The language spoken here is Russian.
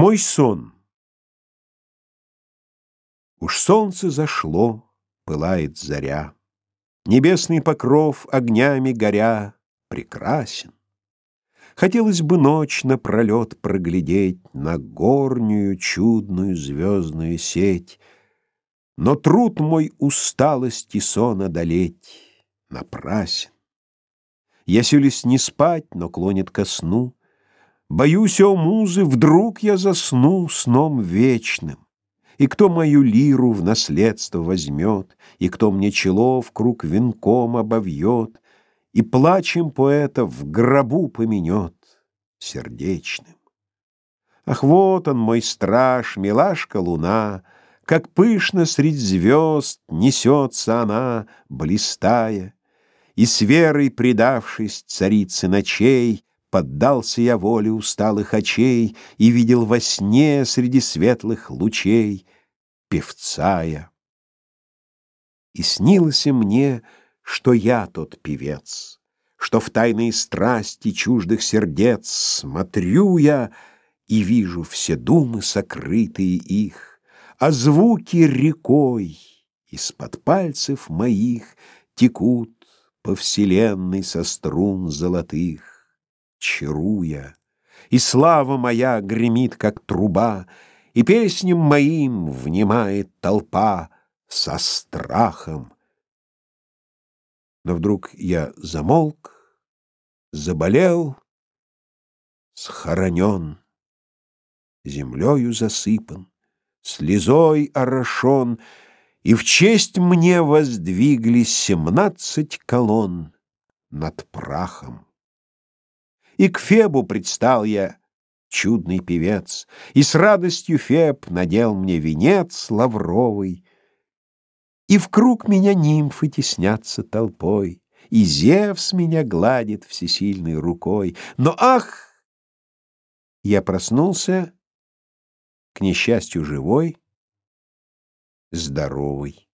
Мой сон. Уж солнце зашло, пылает заря, Небесный покров огнями горя прекрасен. Хотелось бы ночь напролет проглядеть На горнюю чудную звездную сеть, Но труд мой усталость и сон одолеть напрасен. Я сюлись не спать, но клонит ко сну, Боюсь, о музы, вдруг я засну сном вечным. И кто мою лиру в наследство возьмет, И кто мне чело в круг венком обовьет, И плачем поэта в гробу поменет сердечным. Ах, вот он, мой страж, милашка луна, Как пышно средь звезд несется она, блистая, И с верой предавшись царице ночей, Поддался я воле усталых очей И видел во сне среди светлых лучей певца я. И снилось мне, что я тот певец, Что в тайные страсти чуждых сердец Смотрю я и вижу все думы сокрытые их, А звуки рекой из-под пальцев моих Текут по вселенной со струн золотых чаруя, И слава моя гремит, как труба, И песням моим внимает толпа со страхом. Но вдруг я замолк, заболел, схоронен, Землею засыпан, слезой орошен, И в честь мне воздвигли семнадцать колонн над прахом. И к Фебу предстал я, чудный певец, И с радостью Феб надел мне венец лавровый. И в круг меня нимфы теснятся толпой, И Зевс меня гладит всесильной рукой. Но ах! Я проснулся, к несчастью, живой, здоровый.